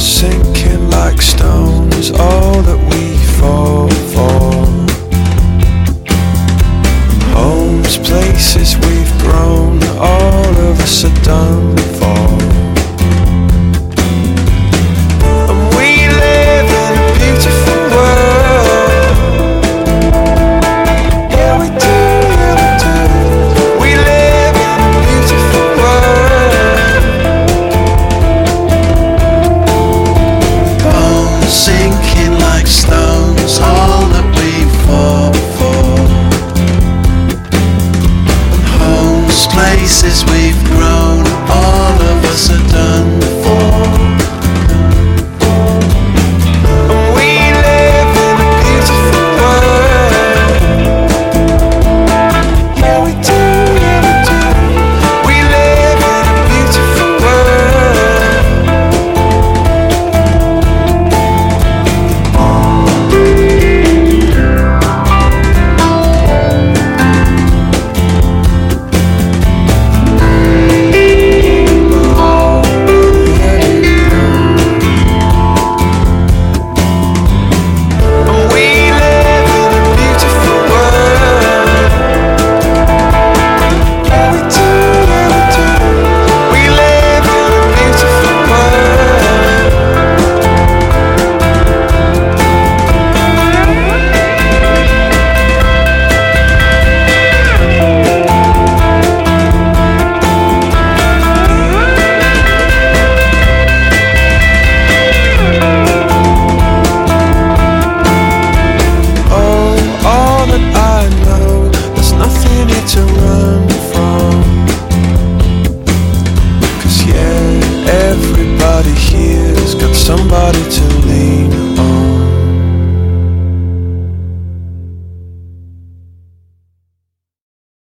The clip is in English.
sinking like stones, all that we fall for. Homes, places places we've grown.